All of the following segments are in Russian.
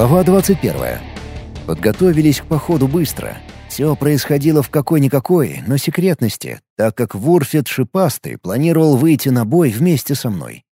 Глава 21. Подготовились к походу быстро. Все происходило в какой-никакой, но секретности, так как Вурфет Шипастый планировал выйти на бой вместе со мной.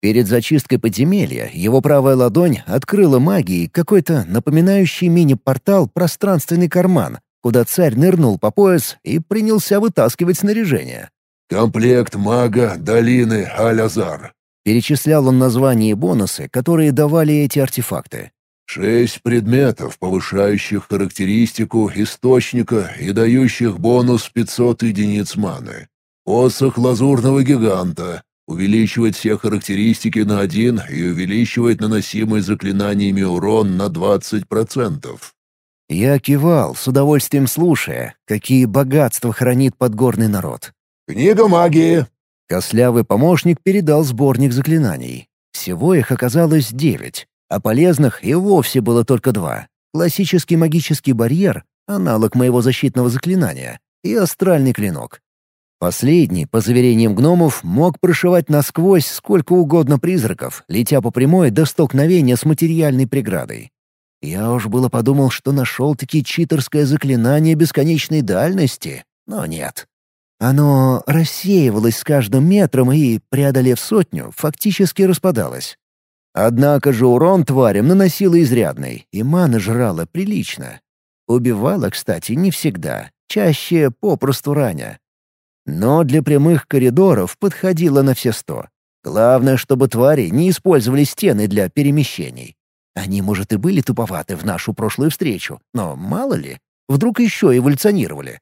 Перед зачисткой подземелья его правая ладонь открыла магией какой-то напоминающий мини-портал пространственный карман, куда царь нырнул по пояс и принялся вытаскивать снаряжение. «Комплект мага долины Алязар. Перечислял он названия и бонусы, которые давали эти артефакты. Шесть предметов, повышающих характеристику источника и дающих бонус 500 единиц маны. Посох лазурного гиганта. Увеличивает все характеристики на один и увеличивает наносимый заклинаниями урон на 20%. Я кивал, с удовольствием слушая, какие богатства хранит подгорный народ. «Книга магии!» Кослявый помощник передал сборник заклинаний. Всего их оказалось девять, а полезных и вовсе было только два. Классический магический барьер, аналог моего защитного заклинания, и астральный клинок. Последний, по заверениям гномов, мог прошивать насквозь сколько угодно призраков, летя по прямой до столкновения с материальной преградой. Я уж было подумал, что нашел-таки читерское заклинание бесконечной дальности, но нет. Оно рассеивалось с каждым метром и, преодолев сотню, фактически распадалось. Однако же урон тварям наносило изрядный, и маны жрала прилично. Убивала, кстати, не всегда, чаще попросту раня. Но для прямых коридоров подходила на все сто. Главное, чтобы твари не использовали стены для перемещений. Они, может, и были туповаты в нашу прошлую встречу, но мало ли, вдруг еще эволюционировали.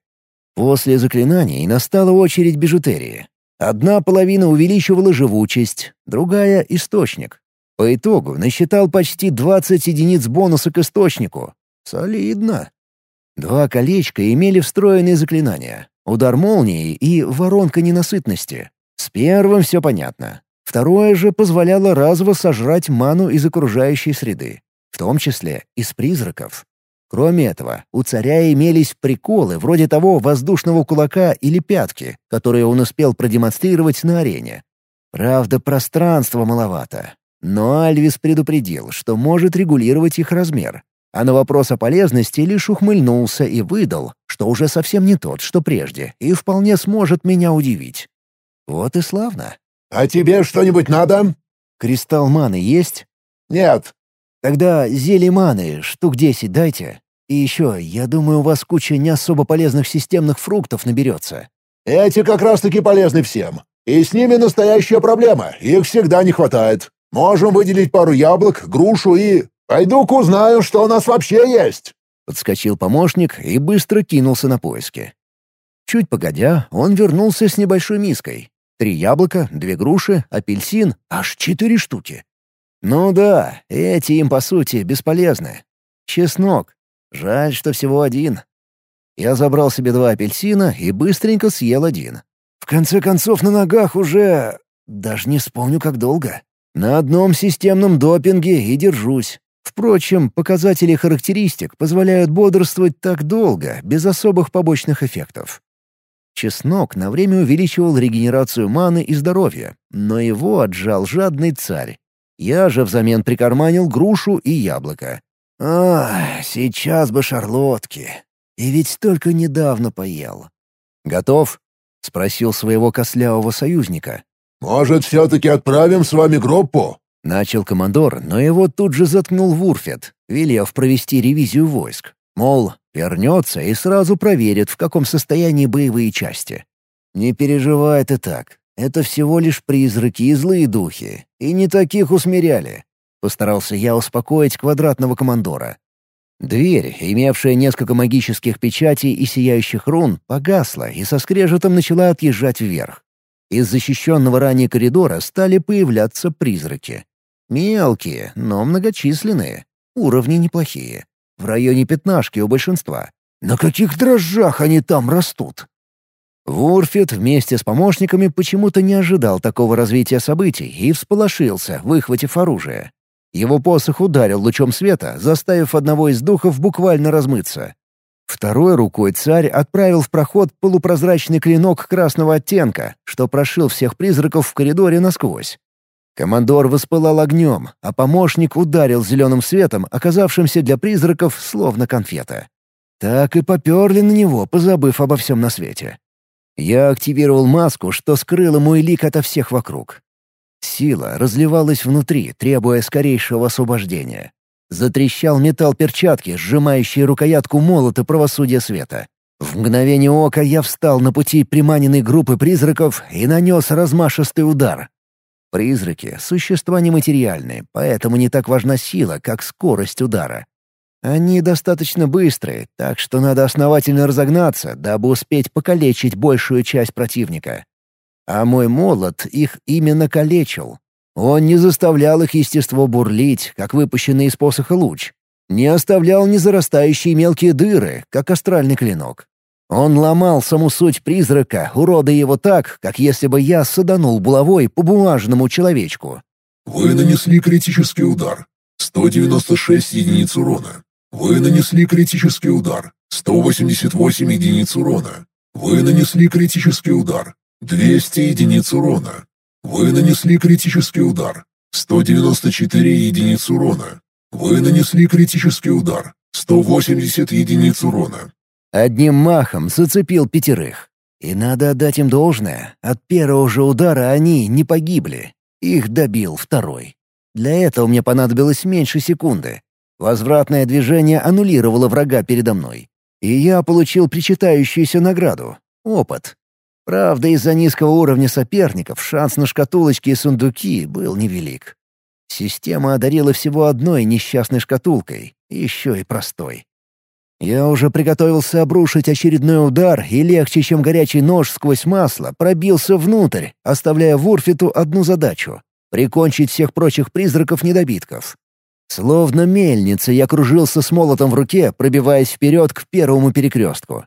После заклинаний настала очередь бижутерии. Одна половина увеличивала живучесть, другая — источник. По итогу насчитал почти 20 единиц бонуса к источнику. Солидно. Два колечка имели встроенные заклинания. Удар молнии и воронка ненасытности. С первым все понятно. Второе же позволяло разово сожрать ману из окружающей среды, в том числе из призраков. Кроме этого, у царя имелись приколы вроде того воздушного кулака или пятки, которые он успел продемонстрировать на арене. Правда, пространства маловато, но Альвис предупредил, что может регулировать их размер. А на вопрос о полезности лишь ухмыльнулся и выдал, что уже совсем не тот, что прежде, и вполне сможет меня удивить. Вот и славно. «А тебе что-нибудь надо?» «Кристалл маны есть?» «Нет». «Тогда зелье маны, штук десять дайте. И еще, я думаю, у вас куча не особо полезных системных фруктов наберется». «Эти как раз-таки полезны всем. И с ними настоящая проблема, их всегда не хватает. Можем выделить пару яблок, грушу и... Пойду-ка узнаю, что у нас вообще есть!» Подскочил помощник и быстро кинулся на поиски. Чуть погодя, он вернулся с небольшой миской. Три яблока, две груши, апельсин, аж четыре штуки. Ну да, эти им, по сути, бесполезны. Чеснок. Жаль, что всего один. Я забрал себе два апельсина и быстренько съел один. В конце концов, на ногах уже... Даже не вспомню, как долго. На одном системном допинге и держусь. Впрочем, показатели характеристик позволяют бодрствовать так долго, без особых побочных эффектов. Чеснок на время увеличивал регенерацию маны и здоровья, но его отжал жадный царь. Я же взамен прикарманил грушу и яблоко. А, сейчас бы шарлотки. И ведь только недавно поел. «Готов?» — спросил своего кослявого союзника. «Может, все-таки отправим с вами группу?» Начал командор, но его тут же заткнул Вурфет, велев провести ревизию войск. Мол, вернется и сразу проверит, в каком состоянии боевые части. «Не переживай ты так. Это всего лишь призраки и злые духи. И не таких усмиряли». Постарался я успокоить квадратного командора. Дверь, имевшая несколько магических печатей и сияющих рун, погасла и со скрежетом начала отъезжать вверх. Из защищенного ранее коридора стали появляться призраки. Мелкие, но многочисленные. Уровни неплохие. В районе пятнашки у большинства. На каких дрожжах они там растут? Вурфит вместе с помощниками почему-то не ожидал такого развития событий и всполошился, выхватив оружие. Его посох ударил лучом света, заставив одного из духов буквально размыться. Второй рукой царь отправил в проход полупрозрачный клинок красного оттенка, что прошил всех призраков в коридоре насквозь. Командор воспылал огнем, а помощник ударил зеленым светом, оказавшимся для призраков словно конфета. Так и поперли на него, позабыв обо всем на свете. Я активировал маску, что скрыла мой лик ото всех вокруг. Сила разливалась внутри, требуя скорейшего освобождения. Затрещал металл перчатки, сжимающий рукоятку молота правосудия света. В мгновение ока я встал на пути приманенной группы призраков и нанес размашистый удар. Призраки — существа нематериальные, поэтому не так важна сила, как скорость удара. Они достаточно быстрые, так что надо основательно разогнаться, дабы успеть покалечить большую часть противника. А мой молот их именно калечил. Он не заставлял их естество бурлить, как выпущенный из посоха луч. Не оставлял незарастающие мелкие дыры, как астральный клинок. Он ломал саму суть призрака, уродая его так, как если бы я саданул булавой по бумажному человечку. «Вы нанесли критический удар. 196 единиц урона. Вы нанесли критический удар. 188 единиц урона. Вы нанесли критический удар. 200 единиц урона. Вы нанесли критический удар. 194 единиц урона. Вы нанесли критический удар. 180 единиц урона. Одним махом зацепил пятерых. И надо отдать им должное. От первого же удара они не погибли. Их добил второй. Для этого мне понадобилось меньше секунды. Возвратное движение аннулировало врага передо мной. И я получил причитающуюся награду — опыт. Правда, из-за низкого уровня соперников шанс на шкатулочки и сундуки был невелик. Система одарила всего одной несчастной шкатулкой, еще и простой. Я уже приготовился обрушить очередной удар, и легче, чем горячий нож сквозь масло, пробился внутрь, оставляя Вурфиту одну задачу — прикончить всех прочих призраков-недобитков. Словно мельница я кружился с молотом в руке, пробиваясь вперед к первому перекрестку.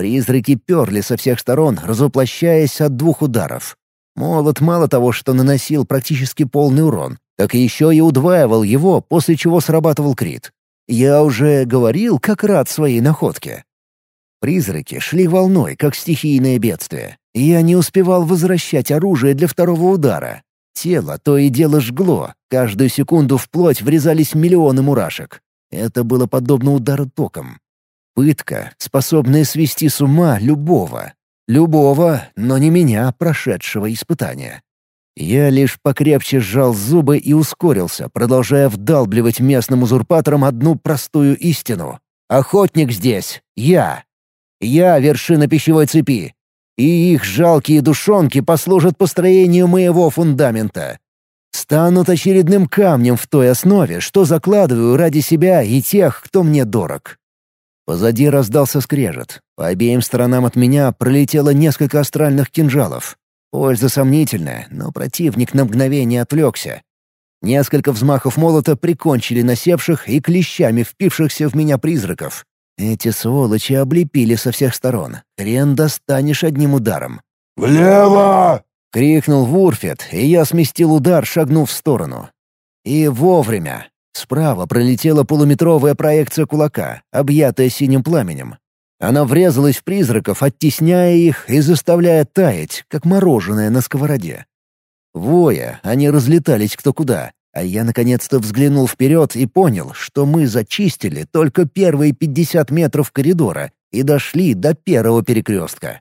Призраки перли со всех сторон, развоплощаясь от двух ударов. Молот мало того, что наносил практически полный урон, так еще и удваивал его, после чего срабатывал крит. Я уже говорил, как рад своей находке. Призраки шли волной, как стихийное бедствие. Я не успевал возвращать оружие для второго удара. Тело то и дело жгло, каждую секунду в плоть врезались миллионы мурашек. Это было подобно удару током. Пытка, способная свести с ума любого. Любого, но не меня, прошедшего испытания. Я лишь покрепче сжал зубы и ускорился, продолжая вдалбливать местным узурпаторам одну простую истину. «Охотник здесь! Я! Я — вершина пищевой цепи! и их жалкие душонки послужат построению моего фундамента. Станут очередным камнем в той основе, что закладываю ради себя и тех, кто мне дорог. Позади раздался скрежет. По обеим сторонам от меня пролетело несколько астральных кинжалов. Польза сомнительная, но противник на мгновение отвлекся. Несколько взмахов молота прикончили насевших и клещами впившихся в меня призраков. Эти сволочи облепили со всех сторон. Хрен достанешь одним ударом. «Влево!» — крикнул Вурфет, и я сместил удар, шагнув в сторону. И вовремя. Справа пролетела полуметровая проекция кулака, объятая синим пламенем. Она врезалась в призраков, оттесняя их и заставляя таять, как мороженое на сковороде. Воя, они разлетались кто куда, а я наконец-то взглянул вперед и понял, что мы зачистили только первые 50 метров коридора и дошли до первого перекрестка.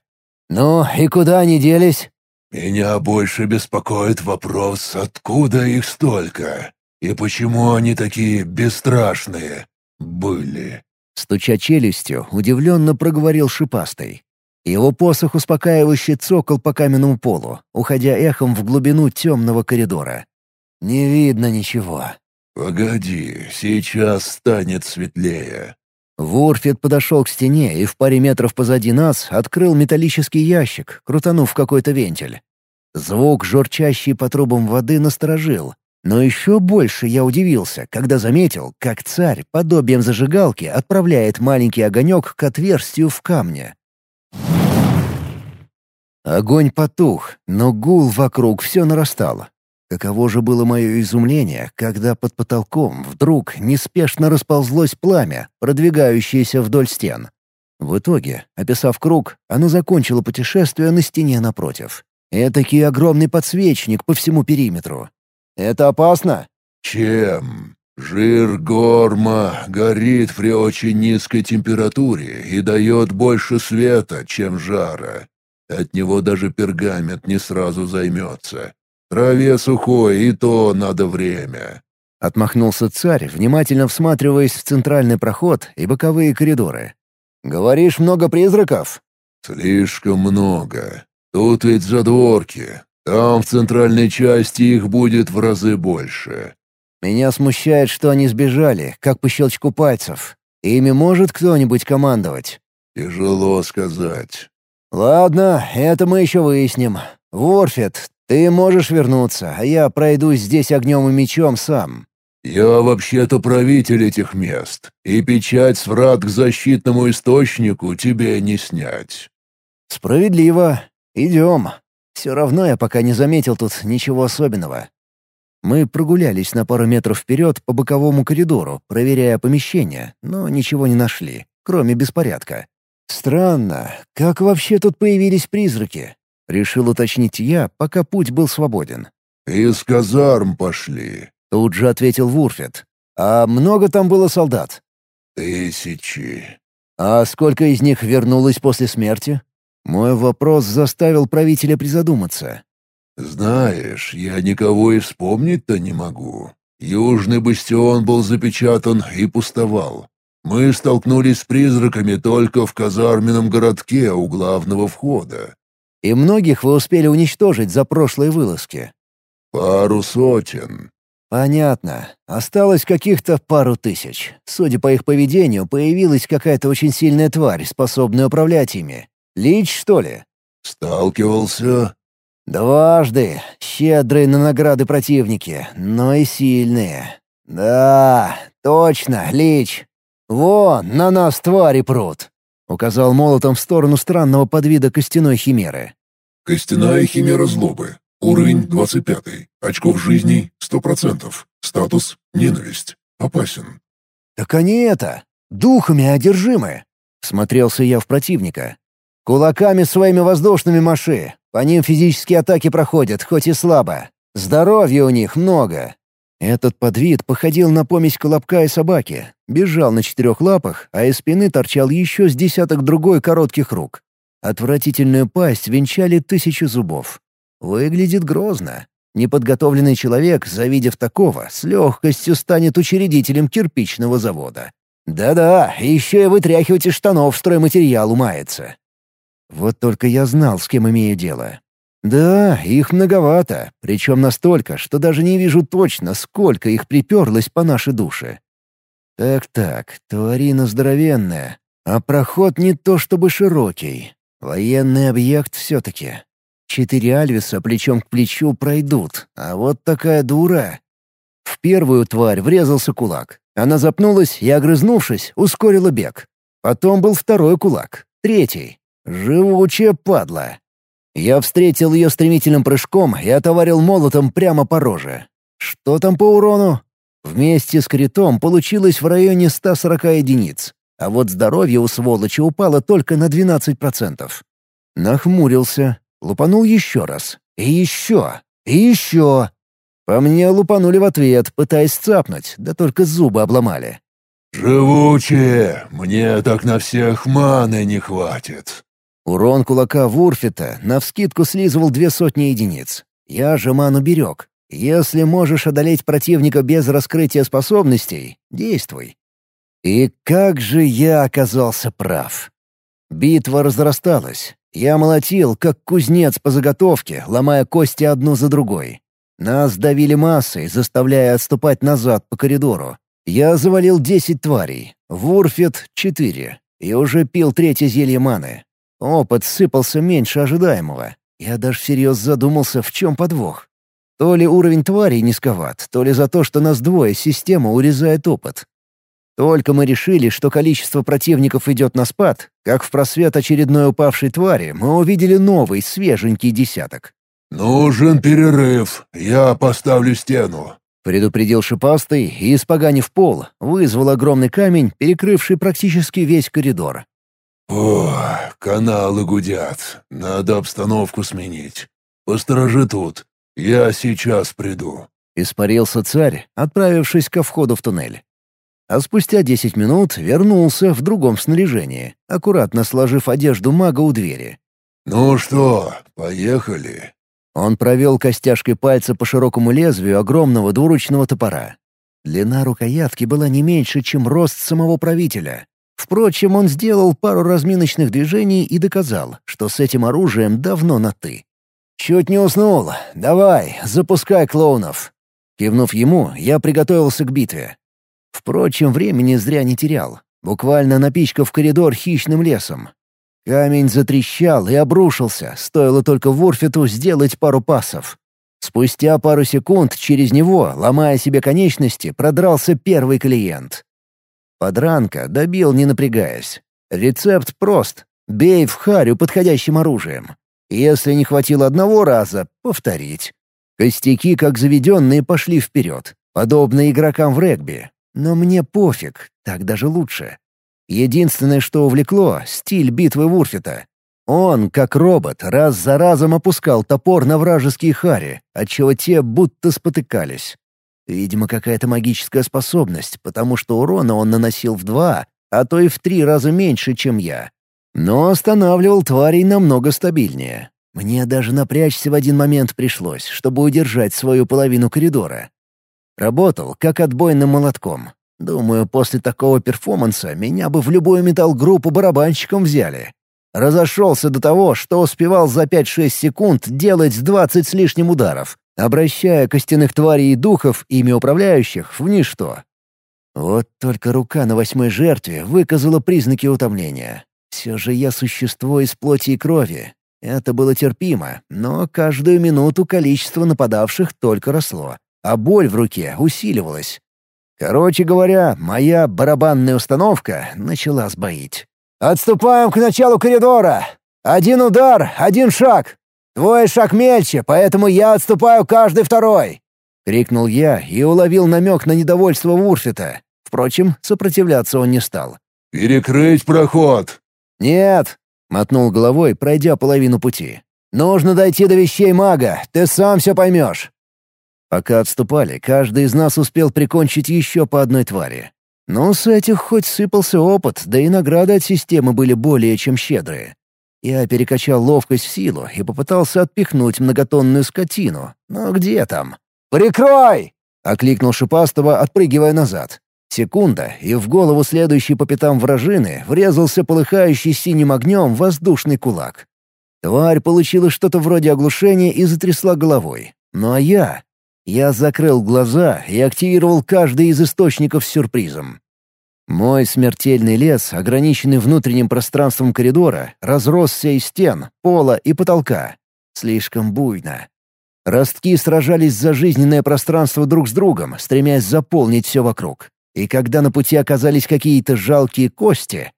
«Ну, и куда они делись?» «Меня больше беспокоит вопрос, откуда их столько, и почему они такие бесстрашные были». Стуча челюстью, удивленно проговорил шипастый. Его посох успокаивающе цокол по каменному полу, уходя эхом в глубину темного коридора. Не видно ничего. «Погоди, сейчас станет светлее». Вурфит подошел к стене и в паре метров позади нас открыл металлический ящик, крутанув какой-то вентиль. Звук, журчащий по трубам воды, насторожил. Но еще больше я удивился, когда заметил, как царь, подобием зажигалки, отправляет маленький огонек к отверстию в камне. Огонь потух, но гул вокруг все нарастал. Каково же было мое изумление, когда под потолком вдруг неспешно расползлось пламя, продвигающееся вдоль стен. В итоге, описав круг, оно закончило путешествие на стене напротив. Этакий огромный подсвечник по всему периметру. Это опасно?» «Чем? Жир горма горит при очень низкой температуре и дает больше света, чем жара. От него даже пергамент не сразу займется. Траве сухой, и то надо время». Отмахнулся царь, внимательно всматриваясь в центральный проход и боковые коридоры. «Говоришь, много призраков?» «Слишком много. Тут ведь задворки. Там, в центральной части, их будет в разы больше. Меня смущает, что они сбежали, как по щелчку пальцев. Ими может кто-нибудь командовать? Тяжело сказать. Ладно, это мы еще выясним. Ворфет, ты можешь вернуться, а я пройдусь здесь огнем и мечом сам. Я вообще-то правитель этих мест, и печать с врат к защитному источнику тебе не снять. Справедливо. Идем. Все равно я пока не заметил тут ничего особенного. Мы прогулялись на пару метров вперед по боковому коридору, проверяя помещение, но ничего не нашли, кроме беспорядка. «Странно, как вообще тут появились призраки?» — решил уточнить я, пока путь был свободен. «Из казарм пошли», — тут же ответил Вурфет. «А много там было солдат?» «Тысячи». «А сколько из них вернулось после смерти?» Мой вопрос заставил правителя призадуматься. «Знаешь, я никого и вспомнить-то не могу. Южный бастион был запечатан и пустовал. Мы столкнулись с призраками только в казарменном городке у главного входа. И многих вы успели уничтожить за прошлые вылазки?» «Пару сотен». «Понятно. Осталось каких-то пару тысяч. Судя по их поведению, появилась какая-то очень сильная тварь, способная управлять ими. Лич, что ли?» «Сталкивался?» Дважды. Щедрые на награды противники, но и сильные. Да, точно, Лич. Вон, на нас твари прут. Указал молотом в сторону странного подвида костяной химеры. Костяная химера злобы. Уровень 25. Очков жизни 100%. Статус — ненависть. Опасен. «Так они это, духами одержимы!» Смотрелся я в противника. «Кулаками своими воздушными маши, по ним физические атаки проходят, хоть и слабо. Здоровья у них много. Этот подвид походил на помесь колобка и собаки. Бежал на четырех лапах, а из спины торчал еще с десяток другой коротких рук. Отвратительную пасть венчали тысячи зубов. Выглядит грозно. Неподготовленный человек, завидев такого, с легкостью станет учредителем кирпичного завода. Да-да, еще и вытряхивать из штанов стройматериал умается. Вот только я знал, с кем имею дело. Да, их многовато, причем настолько, что даже не вижу точно, сколько их приперлось по нашей душе. Так-так, тварина здоровенная, а проход не то чтобы широкий. Военный объект все-таки. Четыре Альвиса плечом к плечу пройдут, а вот такая дура. В первую тварь врезался кулак. Она запнулась и, огрызнувшись, ускорила бег. Потом был второй кулак, третий. Живучая падла. Я встретил ее стремительным прыжком и отоварил молотом прямо по роже. Что там по урону? Вместе с критом получилось в районе 140 единиц, а вот здоровье у сволочи упало только на 12%. Нахмурился, лупанул еще раз. И еще, и еще. По мне лупанули в ответ, пытаясь цапнуть, да только зубы обломали. «Живучие! Мне так на всех маны не хватит!» Урон кулака Вурфита навскидку слизывал две сотни единиц. Я же ману берег. Если можешь одолеть противника без раскрытия способностей, действуй. И как же я оказался прав. Битва разрасталась. Я молотил, как кузнец по заготовке, ломая кости одну за другой. Нас давили массой, заставляя отступать назад по коридору. Я завалил десять тварей, Вурфит — четыре, и уже пил третье зелье маны. Опыт сыпался меньше ожидаемого. Я даже всерьез задумался, в чем подвох. То ли уровень тварей низковат, то ли за то, что нас двое, система урезает опыт. Только мы решили, что количество противников идет на спад, как в просвет очередной упавшей твари мы увидели новый, свеженький десяток. «Нужен перерыв. Я поставлю стену», — предупредил шипастый и, испоганив пол, вызвал огромный камень, перекрывший практически весь коридор. «О, каналы гудят. Надо обстановку сменить. Посторожи тут. Я сейчас приду». Испарился царь, отправившись ко входу в туннель. А спустя десять минут вернулся в другом снаряжении, аккуратно сложив одежду мага у двери. «Ну что, поехали?» Он провел костяшкой пальца по широкому лезвию огромного двуручного топора. Длина рукоятки была не меньше, чем рост самого правителя. Впрочем, он сделал пару разминочных движений и доказал, что с этим оружием давно на «ты». «Чуть не уснул. Давай, запускай клоунов». Кивнув ему, я приготовился к битве. Впрочем, времени зря не терял, буквально напичкав коридор хищным лесом. Камень затрещал и обрушился, стоило только Ворфиту сделать пару пасов. Спустя пару секунд через него, ломая себе конечности, продрался первый клиент. Подранка добил, не напрягаясь. Рецепт прост. Бей в харю подходящим оружием. Если не хватило одного раза, повторить. Костяки, как заведенные, пошли вперед, подобно игрокам в регби. Но мне пофиг, так даже лучше. Единственное, что увлекло — стиль битвы Вурфита. Он, как робот, раз за разом опускал топор на вражеские хари, отчего те будто спотыкались. Видимо, какая-то магическая способность, потому что урона он наносил в два, а то и в три раза меньше, чем я. Но останавливал тварей намного стабильнее. Мне даже напрячься в один момент пришлось, чтобы удержать свою половину коридора. Работал, как отбойным молотком. Думаю, после такого перформанса меня бы в любую металл-группу барабанщиком взяли. Разошелся до того, что успевал за 5-6 секунд делать 20 с лишним ударов, обращая костяных тварей и духов, ими управляющих, в ничто. Вот только рука на восьмой жертве выказала признаки утомления. Все же я существо из плоти и крови. Это было терпимо, но каждую минуту количество нападавших только росло а боль в руке усиливалась. Короче говоря, моя барабанная установка начала сбоить. «Отступаем к началу коридора! Один удар, один шаг! Твой шаг мельче, поэтому я отступаю каждый второй!» — крикнул я и уловил намек на недовольство Вурфита. Впрочем, сопротивляться он не стал. «Перекрыть проход!» «Нет!» — мотнул головой, пройдя половину пути. «Нужно дойти до вещей мага, ты сам все поймешь. Пока отступали, каждый из нас успел прикончить еще по одной твари. Но с этих хоть сыпался опыт, да и награды от системы были более чем щедрые. Я перекачал ловкость в силу и попытался отпихнуть многотонную скотину. Но где там? «Прикрой!» — окликнул Шипастого, отпрыгивая назад. Секунда, и в голову следующей по пятам вражины врезался полыхающий синим огнем воздушный кулак. Тварь получила что-то вроде оглушения и затрясла головой. Ну а я я закрыл глаза и активировал каждый из источников сюрпризом. Мой смертельный лес, ограниченный внутренним пространством коридора, разросся из стен, пола и потолка. Слишком буйно. Ростки сражались за жизненное пространство друг с другом, стремясь заполнить все вокруг. И когда на пути оказались какие-то жалкие кости...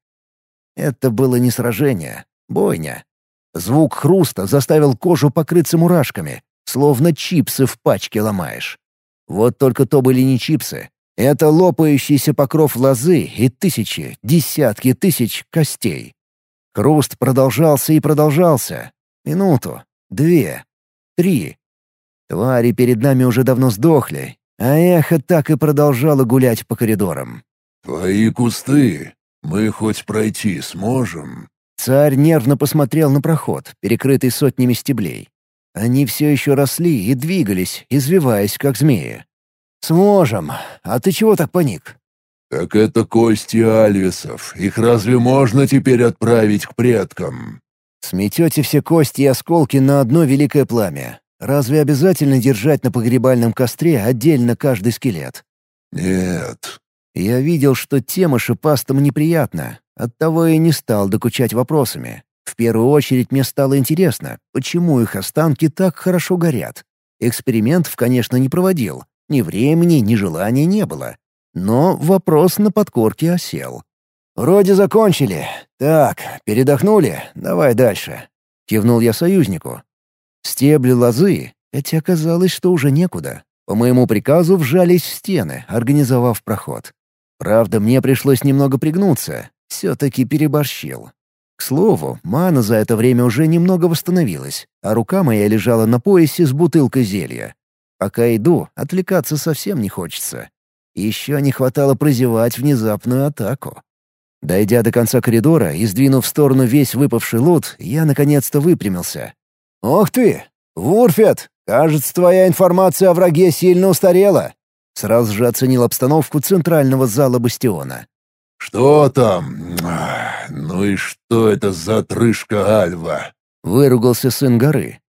Это было не сражение, бойня. Звук хруста заставил кожу покрыться мурашками, словно чипсы в пачке ломаешь. Вот только то были не чипсы. Это лопающийся покров лозы и тысячи, десятки тысяч костей. Хруст продолжался и продолжался. Минуту, две, три. Твари перед нами уже давно сдохли, а эхо так и продолжало гулять по коридорам. «Твои кусты. Мы хоть пройти сможем?» Царь нервно посмотрел на проход, перекрытый сотнями стеблей. Они все еще росли и двигались, извиваясь, как змеи. «Сможем. А ты чего так паник?» «Так это кости альвисов. Их разве можно теперь отправить к предкам?» «Сметете все кости и осколки на одно великое пламя. Разве обязательно держать на погребальном костре отдельно каждый скелет?» «Нет». Я видел, что тема шипастому неприятна, оттого и не стал докучать вопросами. В первую очередь мне стало интересно, почему их останки так хорошо горят. Экспериментов, конечно, не проводил. Ни времени, ни желания не было. Но вопрос на подкорке осел. «Вроде закончили. Так, передохнули? Давай дальше». Кивнул я союзнику. Стебли лозы, хотя оказалось, что уже некуда. По моему приказу вжались в стены, организовав проход. Правда, мне пришлось немного пригнуться. Все-таки переборщил. К слову, мана за это время уже немного восстановилась, а рука моя лежала на поясе с бутылкой зелья. Пока иду, отвлекаться совсем не хочется. Еще не хватало прозевать внезапную атаку. Дойдя до конца коридора и сдвинув в сторону весь выпавший лут, я наконец-то выпрямился. «Ох ты! Вурфет! Кажется, твоя информация о враге сильно устарела!» Сразу же оценил обстановку центрального зала бастиона. «Что там? Ну и что это за трышка Альва?» — выругался сын горы.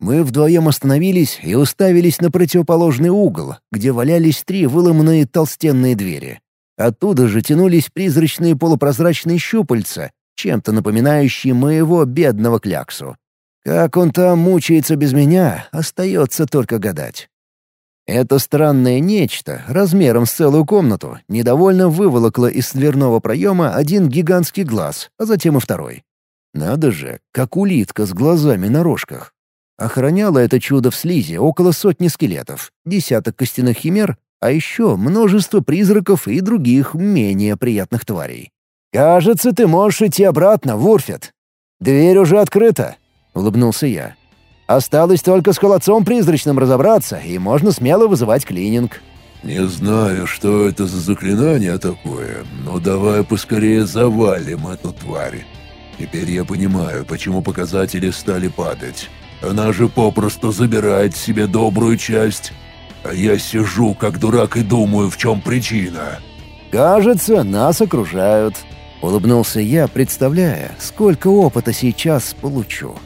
Мы вдвоем остановились и уставились на противоположный угол, где валялись три выломанные толстенные двери. Оттуда же тянулись призрачные полупрозрачные щупальца, чем-то напоминающие моего бедного кляксу. Как он там мучается без меня, остается только гадать. Это странное нечто, размером с целую комнату, недовольно выволокло из дверного проема один гигантский глаз, а затем и второй. Надо же, как улитка с глазами на рожках. Охраняло это чудо в слизи около сотни скелетов, десяток костяных химер а еще множество призраков и других менее приятных тварей. «Кажется, ты можешь идти обратно, Вурфет. Дверь уже открыта», — улыбнулся я. «Осталось только с холодцом призрачным разобраться, и можно смело вызывать клининг». «Не знаю, что это за заклинание такое, но давай поскорее завалим эту тварь. Теперь я понимаю, почему показатели стали падать. Она же попросту забирает себе добрую часть а я сижу, как дурак, и думаю, в чем причина. «Кажется, нас окружают», — улыбнулся я, представляя, сколько опыта сейчас получу.